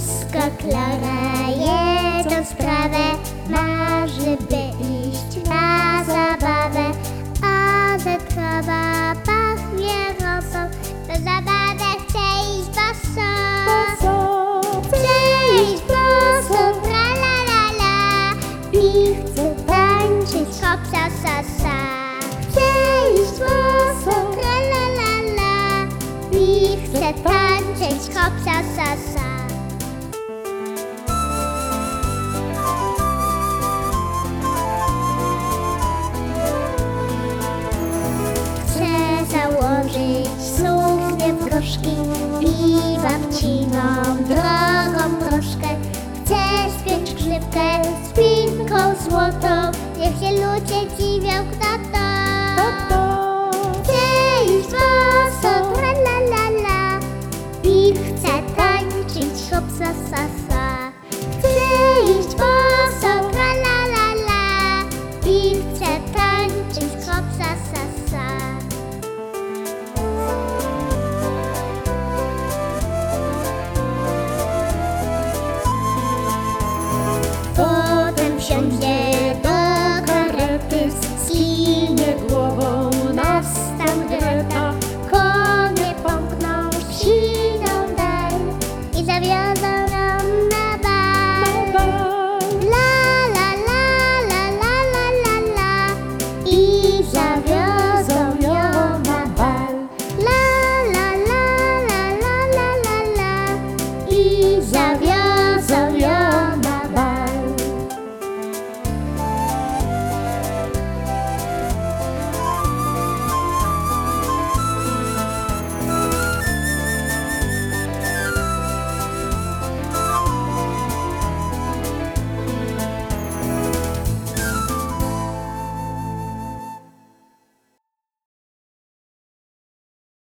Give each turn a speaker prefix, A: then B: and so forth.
A: Wąska Klara jedną sprawę Marzy, by iść na zabawę. A zatrawa pachnie rosą Na zabawę chce iść bosą Chce iść bosą, tra la la la. I chce tańczyć. Kopsa sa sa. Chce iść bosą, tra la la la. I chce tańczyć. Kopsa sa sa. gorzki i babciną drogą gorzkę. Chcę spiąć grzybkę z pinką złotą, niech się ludzie dziwią, kto to. Chcę iść boso, tra la la la, i chcę tańczyć hop sa sa sa. Iść boso, la la la, i зав'язав.